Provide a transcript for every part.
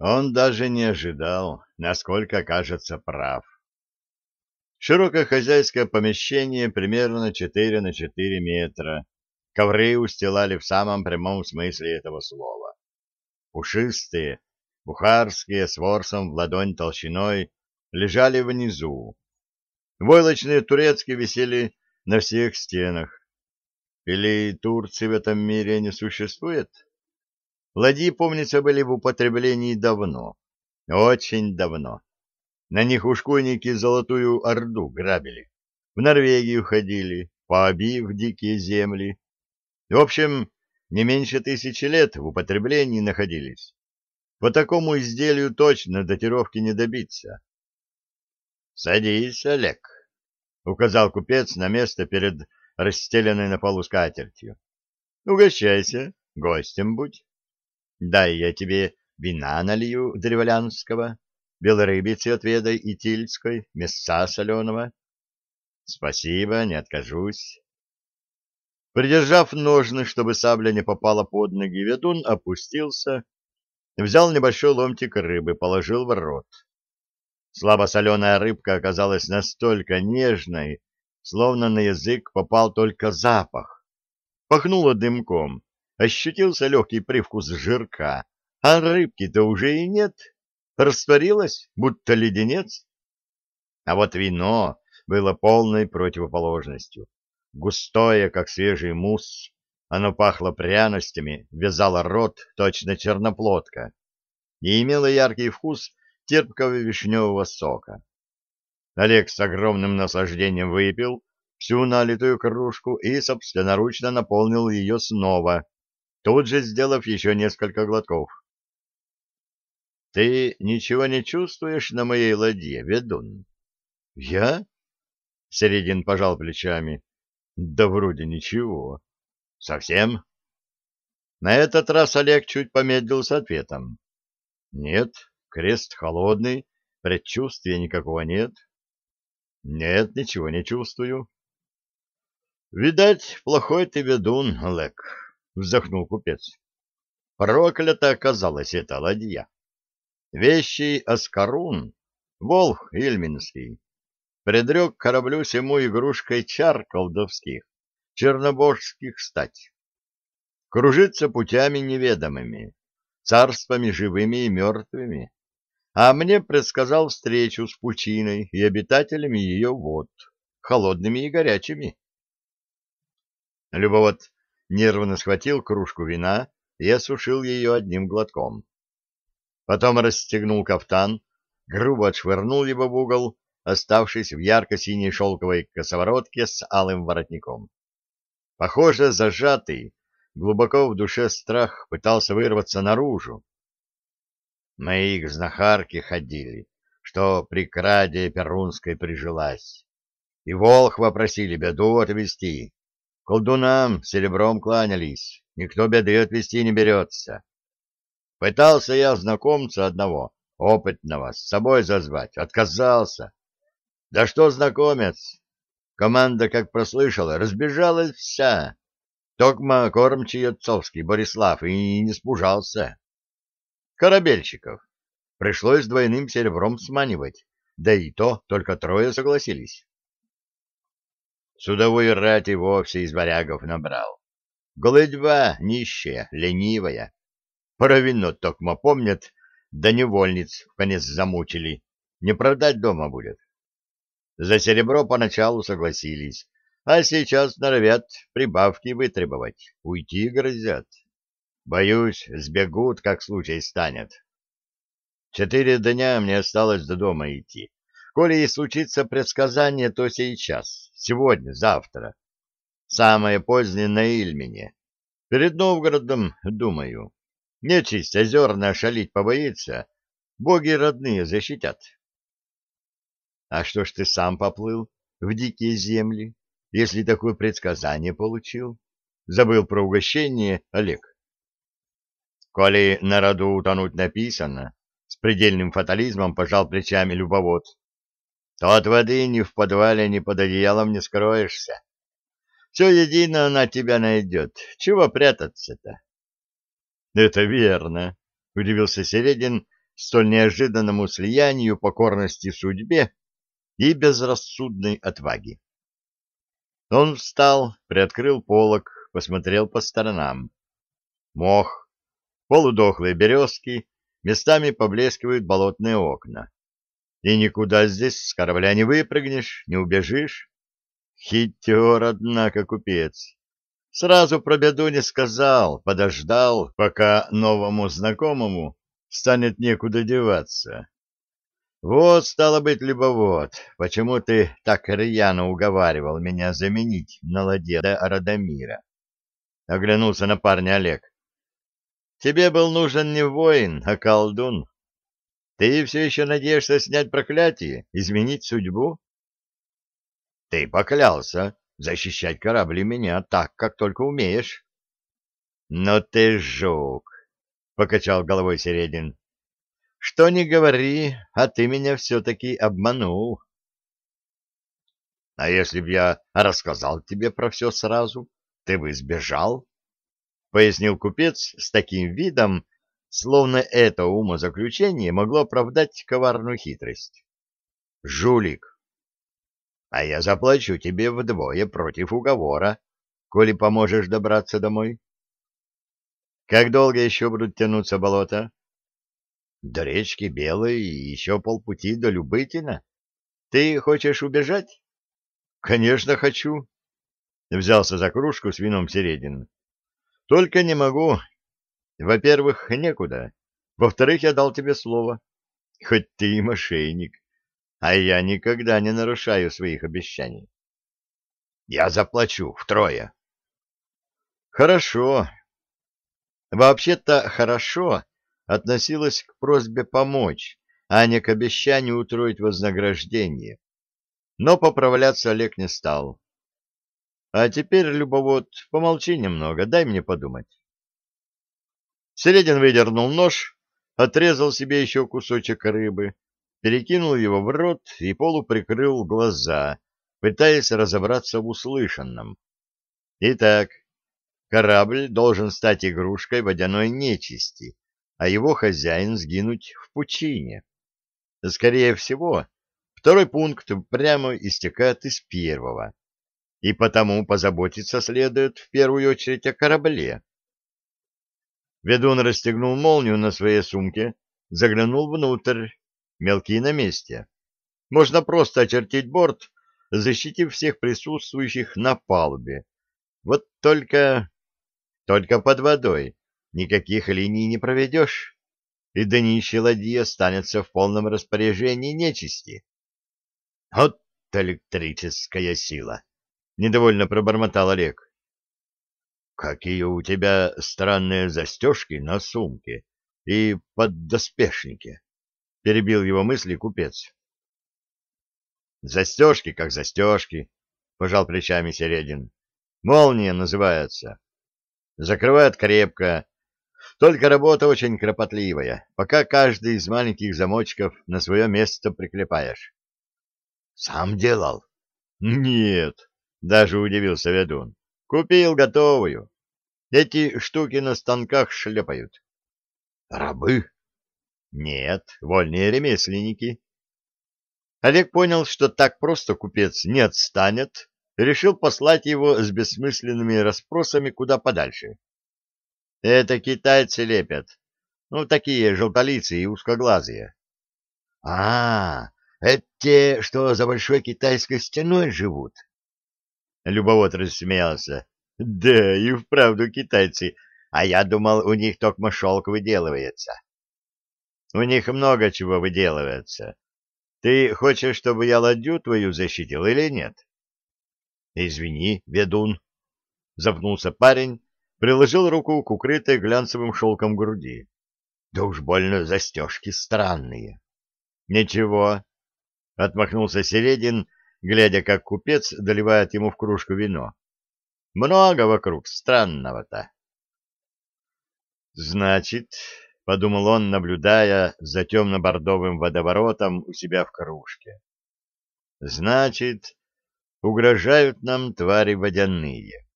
Он даже не ожидал, насколько окажется прав. Широкое хозяйское помещение примерно 4 на 4 метра. Ковры устилали в самом прямом смысле этого слова. Пушистые, бухарские, с ворсом в ладонь толщиной, лежали внизу. Войлочные турецкие висели на всех стенах. Или Турции в этом мире не существует? Ладьи, помнится, были в употреблении давно, очень давно. На них ушкуйники Золотую Орду грабили, в Норвегию ходили, пообив дикие земли. В общем, не меньше тысячи лет в употреблении находились. По такому изделию точно датировки не добиться. — Садись, Олег, — указал купец на место перед расстеленной на полу скатертью. — Угощайся, гостем будь. Дай я тебе вина налью древолянского, белорыбицы отведай и тильской, мяса соленого. Спасибо, не откажусь. Придержав ножны, чтобы сабля не попала под ноги, ведун опустился, взял небольшой ломтик рыбы, положил в рот. Слабосоленая рыбка оказалась настолько нежной, словно на язык попал только запах. Пахнуло дымком, ощутился легкий привкус жирка, а рыбки-то уже и нет, растворилась, будто леденец. А вот вино было полной противоположностью. Густое, как свежий мусс, оно пахло пряностями, вязало рот, точно черноплодка, и имело яркий вкус терпкого вишневого сока. Олег с огромным наслаждением выпил всю налитую кружку и собственноручно наполнил ее снова, тут же сделав еще несколько глотков. — Ты ничего не чувствуешь на моей ладье, ведун? — Я? — Середин пожал плечами. — Да вроде ничего. — Совсем? На этот раз Олег чуть помедлил с ответом. — Нет, крест холодный, предчувствия никакого нет. — Нет, ничего не чувствую. — Видать, плохой ты ведун, Олег. — вздохнул купец. Проклята оказалась эта ладья. Вещий Аскарун, волх Ильминский, предрек кораблю сему игрушкой чар колдовских, чернобожских стать. Кружиться путями неведомыми, царствами живыми и мертвыми, а мне предсказал встречу с пучиной и обитателями ее вод, холодными и горячими. Любовод нервно схватил кружку вина и осушил ее одним глотком. Потом расстегнул кафтан, грубо отшвырнул его в угол, оставшись в ярко-синей шелковой косоворотке с алым воротником. Похоже, зажатый, глубоко в душе страх пытался вырваться наружу. Мои к знахарке ходили, что при краде перунской прижилась. И волхва просили беду отвести, Колдунам серебром кланялись, никто беды отвести не берется. Пытался я знакомца одного, опытного, с собой зазвать, отказался. Да что знакомец? Команда, как прослышала, разбежалась вся. Токма кормчий отцовский Борислав и не спужался. Корабельщиков. Пришлось двойным серебром сманивать, да и то только трое согласились. Судовую рать и вовсе из варягов набрал. Голодьба нищая, ленивая. Про вино токмо помнят, да невольниц в конец замучили. Не продать дома будет. За серебро поначалу согласились, а сейчас норовят прибавки вытребовать, уйти грозят. Боюсь, сбегут, как случай станет. Четыре дня мне осталось до дома идти. Коли и случится предсказание, то сейчас, сегодня, завтра. Самое позднее на Ильмине. Перед Новгородом, думаю. Нечисть озерная шалить побоится, боги родные защитят. А что ж ты сам поплыл в дикие земли, если такое предсказание получил? Забыл про угощение, Олег. Коли на роду утонуть написано, с предельным фатализмом пожал плечами любовод то от воды ни в подвале, ни под одеялом не скроешься. Все едино она тебя найдет. Чего прятаться-то? — Это верно, — удивился Середин, столь неожиданному слиянию покорности судьбе и безрассудной отваги. Он встал, приоткрыл полог, посмотрел по сторонам. Мох, полудохлые березки, местами поблескивают болотные окна. И никуда здесь с корабля не выпрыгнешь, не убежишь. Хитер, однако, купец. Сразу про беду не сказал, подождал, пока новому знакомому станет некуда деваться. Вот, стало быть, любовод, почему ты так рьяно уговаривал меня заменить на ладье Радомира? Оглянулся на парня Олег. Тебе был нужен не воин, а колдун. Ты все еще надеешься снять проклятие, изменить судьбу? Ты поклялся защищать корабль меня так, как только умеешь. Но ты жук, — покачал головой Середин. Что ни говори, а ты меня все-таки обманул. А если б я рассказал тебе про все сразу, ты бы сбежал? — пояснил купец с таким видом, словно это умозаключение могло оправдать коварную хитрость. — Жулик! А я заплачу тебе вдвое против уговора, коли поможешь добраться домой. — Как долго еще будут тянуться болота? — До речки Белой и еще полпути до Любытина. Ты хочешь убежать? — Конечно, хочу. Взялся за кружку с вином Середин. Только не могу. Во-первых, некуда. Во-вторых, я дал тебе слово. Хоть ты и мошенник, а я никогда не нарушаю своих обещаний. Я заплачу втрое. Хорошо. Вообще-то хорошо относилось к просьбе помочь, а не к обещанию утроить вознаграждение. Но поправляться Олег не стал. А теперь, любовод, помолчи немного, дай мне подумать. Середин выдернул нож, отрезал себе еще кусочек рыбы, перекинул его в рот и полуприкрыл глаза, пытаясь разобраться в услышанном. Итак, корабль должен стать игрушкой водяной нечисти, а его хозяин сгинуть в пучине. Скорее всего, второй пункт прямо истекает из первого и потому позаботиться следует в первую очередь о корабле. Ведун расстегнул молнию на своей сумке, заглянул внутрь, мелкие на месте. Можно просто очертить борт, защитив всех присутствующих на палубе. Вот только... только под водой никаких линий не проведешь, и днище ладьи останется в полном распоряжении нечисти. Вот электрическая сила! недовольно пробормотал Олег. Какие у тебя странные застежки на сумке и поддоспешнике, перебил его мысли купец. Застежки как застежки, пожал плечами Середин. Молния называется. Закрывает крепко, только работа очень кропотливая, пока каждый из маленьких замочков на свое место приклепаешь. — Сам делал? — Нет, даже удивился ведун. Купил готовую. Эти штуки на станках шлепают. Рабы? Нет, вольные ремесленники. Олег понял, что так просто купец не отстанет, решил послать его с бессмысленными расспросами куда подальше. Это китайцы лепят. Ну, такие желтолицые и узкоглазые. А, это те, что за большой китайской стеной живут. Любовод рассмеялся. Да, и вправду китайцы, а я думал, у них только шелк выделывается. У них много чего выделывается. Ты хочешь, чтобы я ладью твою защитил или нет? Извини, ведун. Запнулся парень, приложил руку к укрытой глянцевым шелком груди. Да уж больно застежки странные. Ничего, отмахнулся Середин, глядя, как купец доливает ему в кружку вино. Много вокруг странного-то. Значит, — подумал он, наблюдая за темно-бордовым водоворотом у себя в кружке, — значит, угрожают нам твари водяные.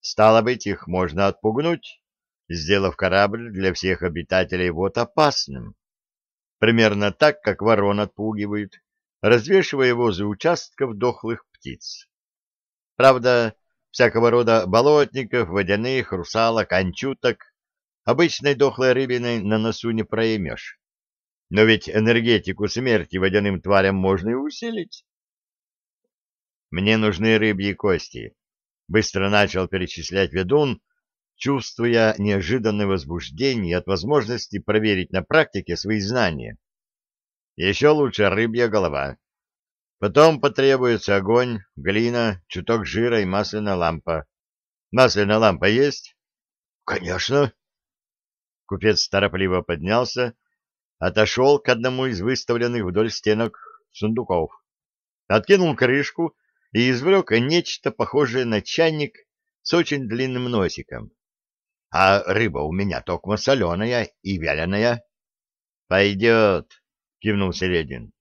Стало быть, их можно отпугнуть, сделав корабль для всех обитателей вот опасным. примерно так, как ворон отпугивают, развешивая возле участков дохлых птиц. Правда, всякого рода болотников, водяных, русалок, анчуток обычной дохлой рыбиной на носу не проймешь. Но ведь энергетику смерти водяным тварям можно и усилить. Мне нужны рыбьи кости. Быстро начал перечислять ведун, чувствуя неожиданное возбуждение от возможности проверить на практике свои знания. Еще лучше рыбья голова. Потом потребуется огонь, глина, чуток жира и масляная лампа. Масляная лампа есть? Конечно. Купец торопливо поднялся, отошел к одному из выставленных вдоль стенок сундуков, откинул крышку и извлек нечто похожее на чайник с очень длинным носиком. — А рыба у меня только соленая и вяленая. — Пойдет, — кивнул Середин.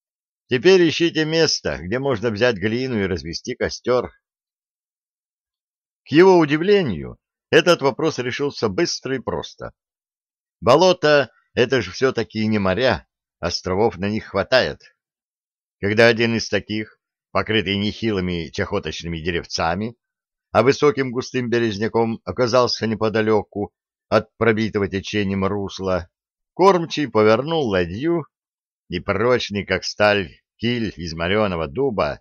— Теперь ищите место, где можно взять глину и развести костер. К его удивлению, этот вопрос решился быстро и просто. Болото — это же все-таки не моря, островов на них хватает. Когда один из таких покрытый нехилыми чахоточными деревцами, а высоким густым березняком оказался неподалеку от пробитого течением русла, кормчий повернул ладью, и прочный, как сталь, киль из мореного дуба,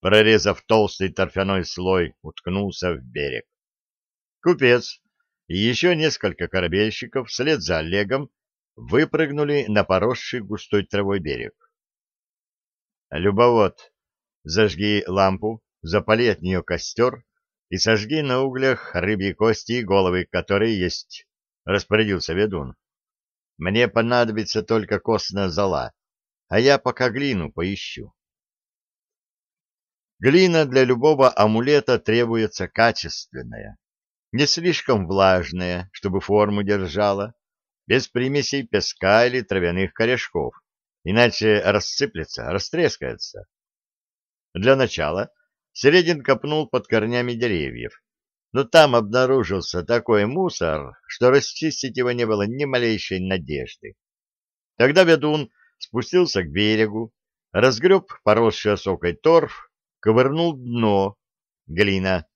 прорезав толстый торфяной слой, уткнулся в берег. Купец и еще несколько корабельщиков вслед за Олегом выпрыгнули на поросший густой травой берег. Любовод Зажги лампу, запали от нее костер и сожги на углях рыбьи кости и головы, которые есть, — распорядился ведун. Мне понадобится только костная зола, а я пока глину поищу. Глина для любого амулета требуется качественная, не слишком влажная, чтобы форму держала, без примесей песка или травяных корешков, иначе рассыплется, растрескается. Для начала Середин копнул под корнями деревьев, но там обнаружился такой мусор, что расчистить его не было ни малейшей надежды. Тогда ведун спустился к берегу, разгреб поросший осокой торф, ковырнул дно, глина.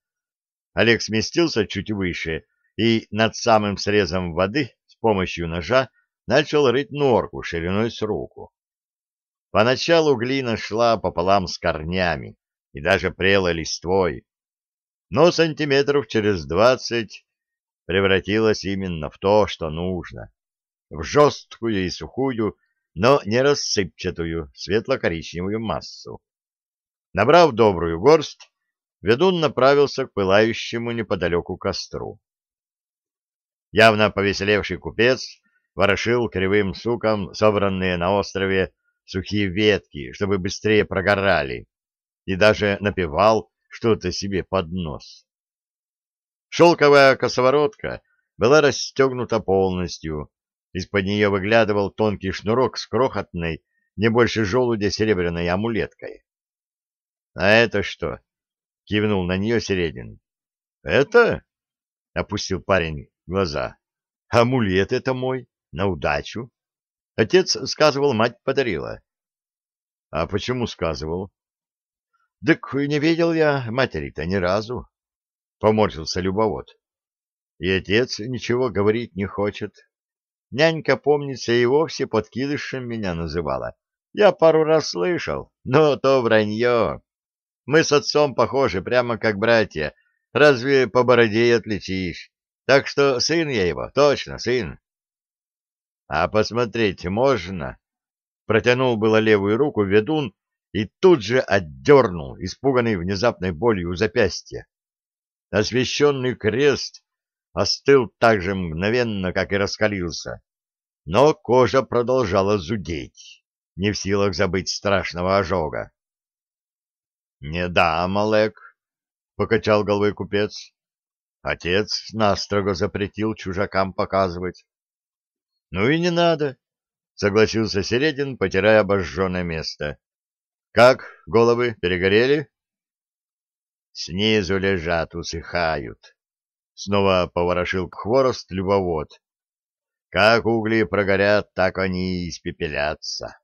Олег сместился чуть выше и над самым срезом воды с помощью ножа начал рыть норку шириной с руку. Поначалу глина шла пополам с корнями и даже прела листвой, но сантиметров через двадцать превратилась именно в то, что нужно, в жесткую и сухую, но не рассыпчатую светло-коричневую массу. Набрав добрую горсть, ведун направился к пылающему неподалеку костру. Явно повеселевший купец ворошил кривым суком собранные на острове сухие ветки, чтобы быстрее прогорали, и даже напевал что-то себе под нос. Шелковая косоворотка была расстегнута полностью, из-под нее выглядывал тонкий шнурок с крохотной, не больше желудя серебряной амулеткой. — А это что? — кивнул на нее Середин. — Это? — опустил парень глаза. — Амулет это мой, на удачу. Отец сказывал, мать подарила. — А почему сказывал? — Так не видел я матери-то ни разу, — поморщился любовод. И отец ничего говорить не хочет. Нянька, помнится, и вовсе подкидышем меня называла. Я пару раз слышал, но то вранье. Мы с отцом похожи, прямо как братья. Разве по бороде и отличишь? Так что сын я его, точно сын. — А посмотреть можно? Протянул было левую руку ведун и тут же отдернул, испуганный внезапной болью запястья. Освященный крест остыл так же мгновенно, как и раскалился, но кожа продолжала зудеть, не в силах забыть страшного ожога. — Не дам, Олег, — покачал головой купец. Отец настрого запретил чужакам показывать. — Ну и не надо, — согласился Середин, потирая обожженное место. — Как, головы перегорели? — Снизу лежат, усыхают. Снова поворошил хворост любовод. Как угли прогорят, так они и испепелятся.